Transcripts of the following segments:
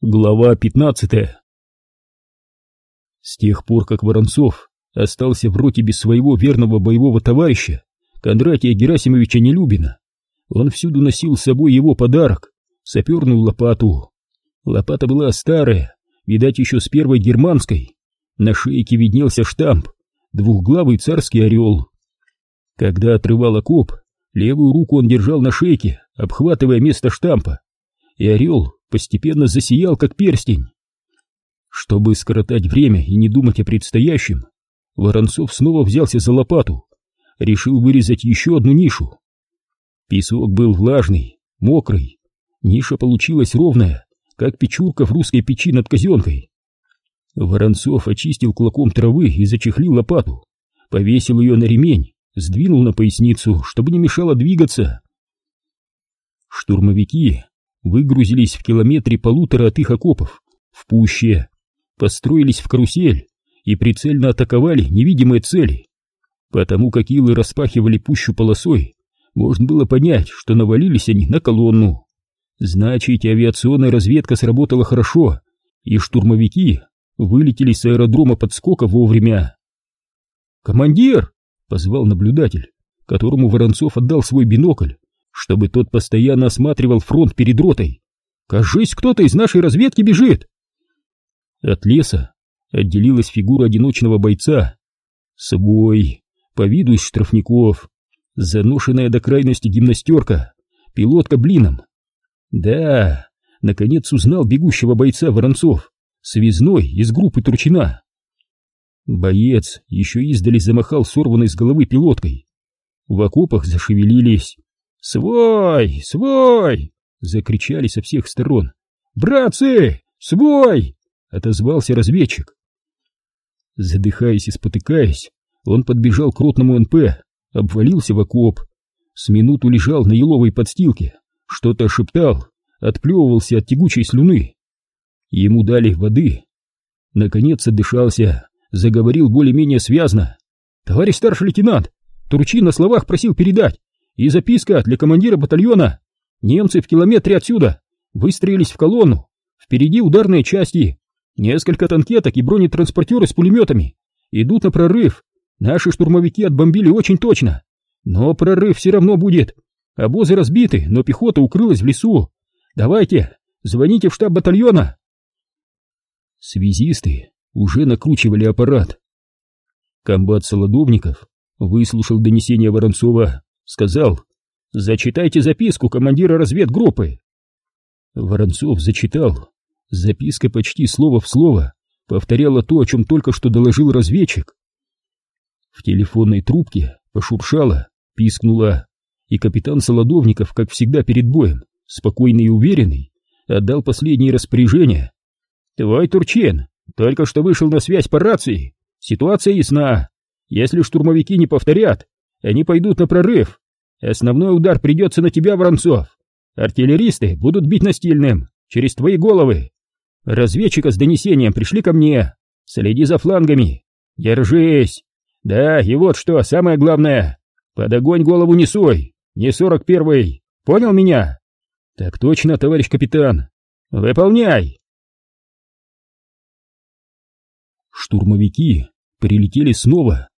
Глава 15 С тех пор, как Воронцов остался в роте без своего верного боевого товарища, Кондратия Герасимовича Нелюбина, он всюду носил с собой его подарок — саперную лопату. Лопата была старая, видать, еще с первой германской. На шейке виднелся штамп — двухглавый царский орел. Когда отрывал окоп, левую руку он держал на шейке, обхватывая место штампа, и орел постепенно засиял, как перстень. Чтобы скоротать время и не думать о предстоящем, Воронцов снова взялся за лопату, решил вырезать еще одну нишу. Песок был влажный, мокрый, ниша получилась ровная, как печурка в русской печи над казенкой. Воронцов очистил клоком травы и зачехлил лопату, повесил ее на ремень, сдвинул на поясницу, чтобы не мешало двигаться. Штурмовики выгрузились в километре полутора от их окопов, в пуще, построились в карусель и прицельно атаковали невидимые цели. Потому как илы распахивали пущу полосой, можно было понять, что навалились они на колонну. Значит, авиационная разведка сработала хорошо, и штурмовики вылетели с аэродрома подскока вовремя. «Командир!» — позвал наблюдатель, которому Воронцов отдал свой бинокль чтобы тот постоянно осматривал фронт перед ротой. Кажись, кто-то из нашей разведки бежит. От леса отделилась фигура одиночного бойца. Собой, по виду из штрафников, заношенная до крайности гимнастерка, пилотка блином. Да, наконец узнал бегущего бойца Воронцов, связной из группы Турчина. Боец еще издали замахал сорванной с головы пилоткой. В окопах зашевелились, «Свой! Свой!» — закричали со всех сторон. «Братцы! Свой!» — отозвался разведчик. Задыхаясь и спотыкаясь, он подбежал к ротному НП, обвалился в окоп, с минуту лежал на еловой подстилке, что-то шептал, отплевывался от тягучей слюны. Ему дали воды. Наконец отдышался, заговорил более-менее связно. «Товарищ старший лейтенант, Турчин на словах просил передать, и записка для командира батальона. Немцы в километре отсюда выстроились в колонну. Впереди ударные части. Несколько танкеток и бронетранспортеры с пулеметами. Идут на прорыв. Наши штурмовики отбомбили очень точно. Но прорыв все равно будет. Обозы разбиты, но пехота укрылась в лесу. Давайте, звоните в штаб батальона. Связисты уже накручивали аппарат. Комбат Солодовников выслушал донесение Воронцова сказал «Зачитайте записку командира разведгруппы». Воронцов зачитал. Записка почти слово в слово повторяла то, о чем только что доложил разведчик. В телефонной трубке пошуршала, пискнула, и капитан Солодовников, как всегда перед боем, спокойный и уверенный, отдал последние распоряжения. «Твой Турчен только что вышел на связь по рации. Ситуация ясна. Если штурмовики не повторят, они пойдут на прорыв. Основной удар придется на тебя, Воронцов. Артиллеристы будут бить настильным, через твои головы. Разведчика с донесением пришли ко мне. Следи за флангами. Держись. Да, и вот что, самое главное. Под огонь голову не сой. Не сорок первый. Понял меня? Так точно, товарищ капитан. Выполняй. Штурмовики прилетели снова.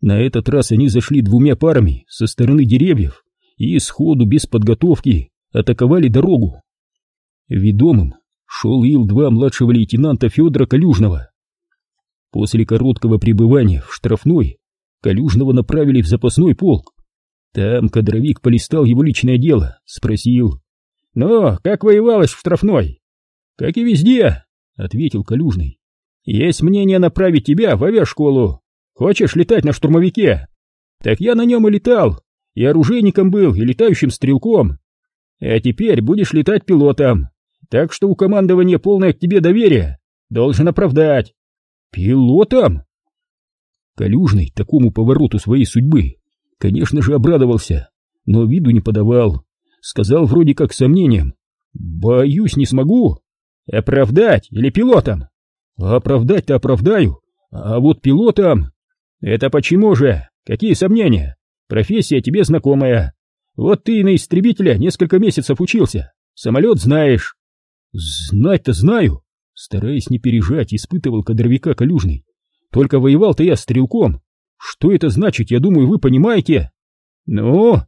На этот раз они зашли двумя парами со стороны деревьев и сходу, без подготовки, атаковали дорогу. Ведомым шел Ил-2 младшего лейтенанта Федора Калюжного. После короткого пребывания в штрафной Калюжного направили в запасной полк. Там кадровик полистал его личное дело, спросил. «Ну, как воевалось в штрафной?» «Как и везде», — ответил Калюжный. «Есть мнение направить тебя в авиашколу. Хочешь летать на штурмовике? Так я на нем и летал, и оружейником был, и летающим стрелком. А теперь будешь летать пилотом, так что у командования полное к тебе доверие, должен оправдать. Пилотом? Калюжный такому повороту своей судьбы, конечно же, обрадовался, но виду не подавал. Сказал вроде как с сомнением. Боюсь, не смогу. Оправдать или пилотом? Оправдать-то оправдаю, а вот пилотом... «Это почему же? Какие сомнения? Профессия тебе знакомая. Вот ты и на истребителя несколько месяцев учился. Самолет знаешь. Знать-то знаю, стараясь не пережать, испытывал кадровика Калюжный. Только воевал-то я стрелком. Что это значит, я думаю, вы понимаете? Ну,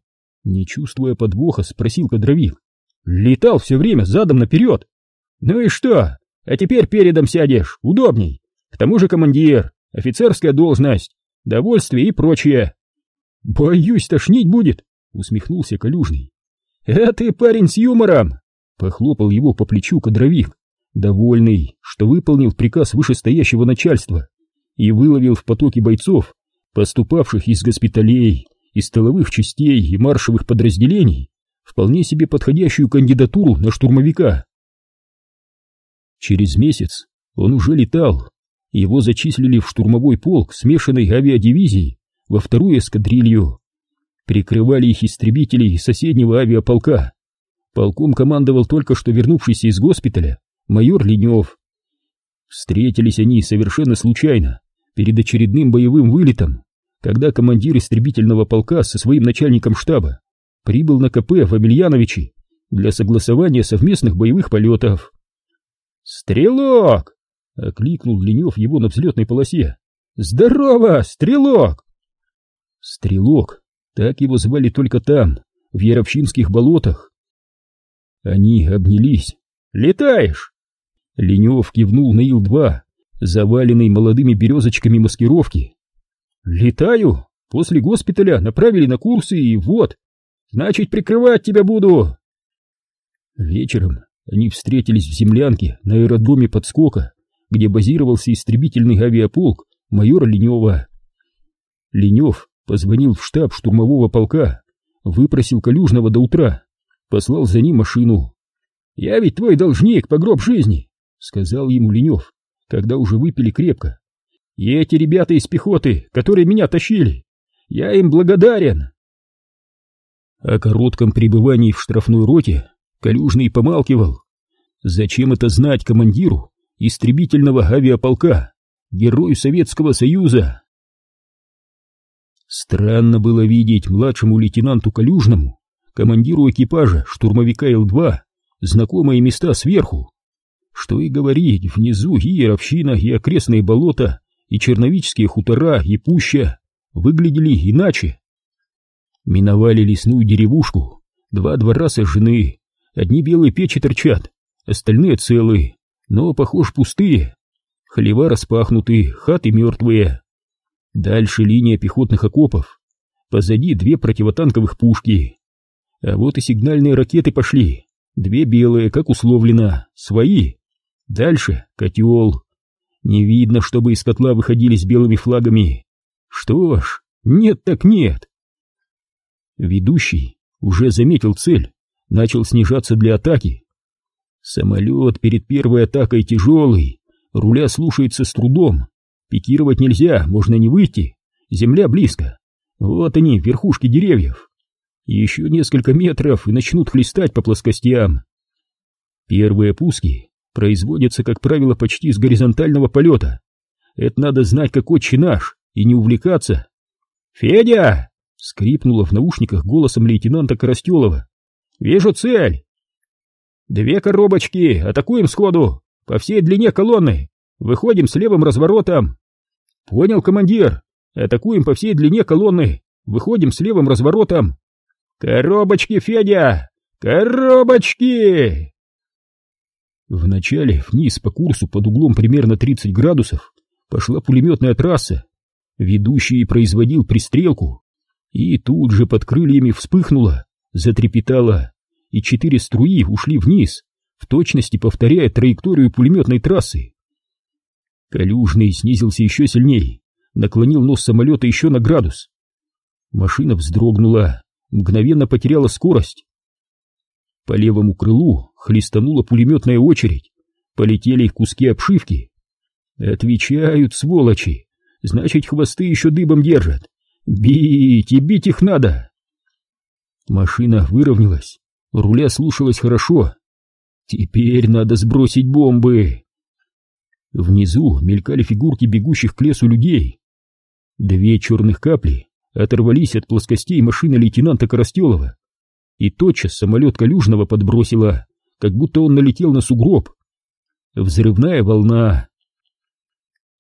не чувствуя подвоха, спросил кадровик. Летал все время задом наперед. Ну и что? А теперь передом сядешь, удобней. К тому же командир, офицерская должность, довольствие и прочее. Боюсь, тошнить будет, усмехнулся Калюжный. А ты парень с юмором, похлопал его по плечу кадровик, довольный, что выполнил приказ вышестоящего начальства и выловил в потоке бойцов, поступавших из госпиталей, из столовых частей и маршевых подразделений, вполне себе подходящую кандидатуру на штурмовика. Через месяц он уже летал, его зачислили в штурмовой полк смешанной авиадивизии во вторую эскадрилью. Прикрывали их истребители соседнего авиаполка. Полком командовал только что вернувшийся из госпиталя майор Ленев. Встретились они совершенно случайно, перед очередным боевым вылетом, когда командир истребительного полка со своим начальником штаба прибыл на КП в Амельяновичи для согласования совместных боевых полетов. «Стрелок!» — окликнул Ленев его на взлетной полосе. «Здорово, Стрелок!» Стрелок, так его звали только там, в Яровчинских болотах. Они обнялись. «Летаешь?» Ленев кивнул на Ил-2, заваленный молодыми березочками маскировки. «Летаю! После госпиталя направили на курсы, и вот! Значит, прикрывать тебя буду!» Вечером они встретились в землянке на аэродроме подскока, где базировался истребительный авиаполк майора Ленева. Ленев позвонил в штаб штурмового полка, выпросил Калюжного до утра, послал за ним машину. «Я ведь твой должник по гроб жизни», — сказал ему Ленев, когда уже выпили крепко. «И эти ребята из пехоты, которые меня тащили, я им благодарен». О коротком пребывании в штрафной роте Калюжный помалкивал. Зачем это знать командиру истребительного авиаполка, герою Советского Союза? Странно было видеть младшему лейтенанту Калюжному, командиру экипажа штурмовика Л-2, знакомые места сверху. Что и говорить, внизу и Яровщина, и окрестные болота, и черновические хутора, и пуща выглядели иначе. Миновали лесную деревушку, два двора сожжены, Одни белые печи торчат, остальные целые, но, похож, пустые. Хлева распахнуты, хаты мертвые. Дальше линия пехотных окопов. Позади две противотанковых пушки. А вот и сигнальные ракеты пошли. Две белые, как условлено, свои. Дальше котел. Не видно, чтобы из котла выходили с белыми флагами. Что ж, нет так нет. Ведущий уже заметил цель начал снижаться для атаки. Самолет перед первой атакой тяжелый, руля слушается с трудом. Пикировать нельзя, можно не выйти. Земля близко. Вот они, верхушки деревьев. Еще несколько метров и начнут хлестать по плоскостям. Первые пуски производятся, как правило, почти с горизонтального полета. Это надо знать, как отче наш, и не увлекаться. «Федя!» — скрипнуло в наушниках голосом лейтенанта Коростелова. Вижу цель. Две коробочки, атакуем сходу, по всей длине колонны. Выходим с левым разворотом. Понял, командир. Атакуем по всей длине колонны. Выходим с левым разворотом. Коробочки, Федя! Коробочки! Вначале вниз по курсу под углом примерно 30 градусов пошла пулеметная трасса. Ведущий производил пристрелку. И тут же под крыльями вспыхнуло затрепетало, и четыре струи ушли вниз, в точности повторяя траекторию пулеметной трассы. Калюжный снизился еще сильнее, наклонил нос самолета еще на градус. Машина вздрогнула, мгновенно потеряла скорость. По левому крылу хлестанула пулеметная очередь, полетели куски обшивки. Отвечают, сволочи, значит, хвосты еще дыбом держат. Бить и бить их надо. Машина выровнялась, руля слушалась хорошо. Теперь надо сбросить бомбы. Внизу мелькали фигурки бегущих к лесу людей. Две черных капли оторвались от плоскостей машины лейтенанта Коростелова, и тотчас самолет Калюжного подбросило, как будто он налетел на сугроб. Взрывная волна.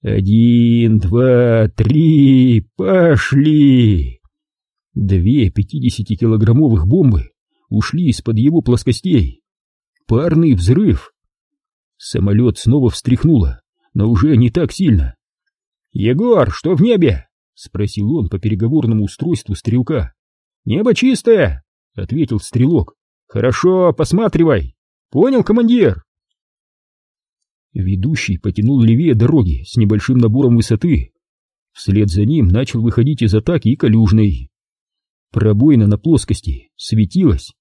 Один, два, три, пошли! Две пятидесятикилограммовых бомбы ушли из-под его плоскостей. Парный взрыв. Самолет снова встряхнуло, но уже не так сильно. «Егор, что в небе?» — спросил он по переговорному устройству стрелка. «Небо чистое!» — ответил стрелок. «Хорошо, посматривай! Понял, командир?» Ведущий потянул левее дороги с небольшим набором высоты. Вслед за ним начал выходить из атаки и колюжный. Пробоина на плоскости светилась.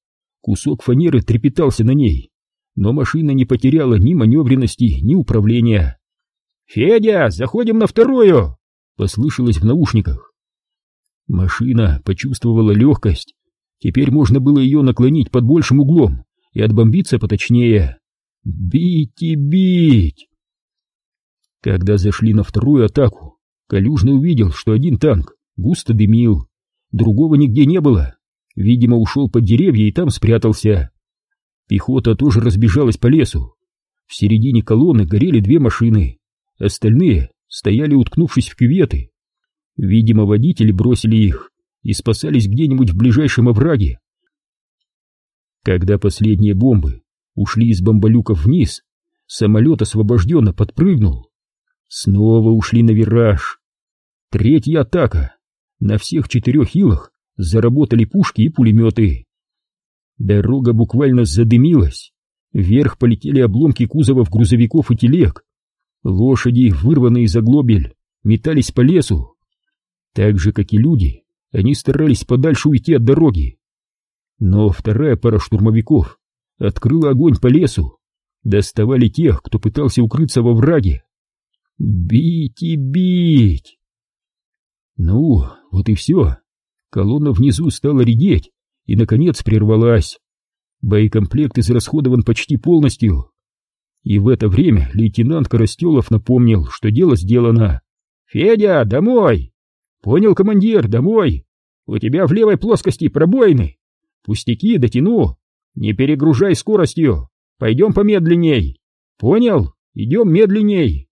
Кусок фанеры трепетался на ней, но машина не потеряла ни маневренности, ни управления. «Федя, заходим на вторую!» — послышалось в наушниках. Машина почувствовала легкость. Теперь можно было ее наклонить под большим углом и отбомбиться поточнее. Бить и бить! Когда зашли на вторую атаку, Калюжный увидел, что один танк густо дымил, другого нигде не было. Видимо, ушел под деревья и там спрятался. Пехота тоже разбежалась по лесу. В середине колонны горели две машины, остальные стояли, уткнувшись в кюветы. Видимо, водители бросили их и спасались где-нибудь в ближайшем овраге. Когда последние бомбы ушли из бомболюков вниз, самолет освобожденно подпрыгнул. Снова ушли на вираж. Третья атака. На всех четырех илах заработали пушки и пулеметы. Дорога буквально задымилась. Вверх полетели обломки кузовов грузовиков и телег. Лошади, вырванные из оглобель, метались по лесу. Так же, как и люди, они старались подальше уйти от дороги. Но вторая пара штурмовиков открыла огонь по лесу. Доставали тех, кто пытался укрыться во враге. Бить и бить! Ну, вот и все. Колонна внизу стала редеть и, наконец, прервалась. Боекомплект израсходован почти полностью. И в это время лейтенант Коростелов напомнил, что дело сделано. «Федя, домой!» «Понял, командир, домой! У тебя в левой плоскости пробоины! Пустяки, дотяну! Не перегружай скоростью! Пойдем помедленней! Понял? Идем медленней!»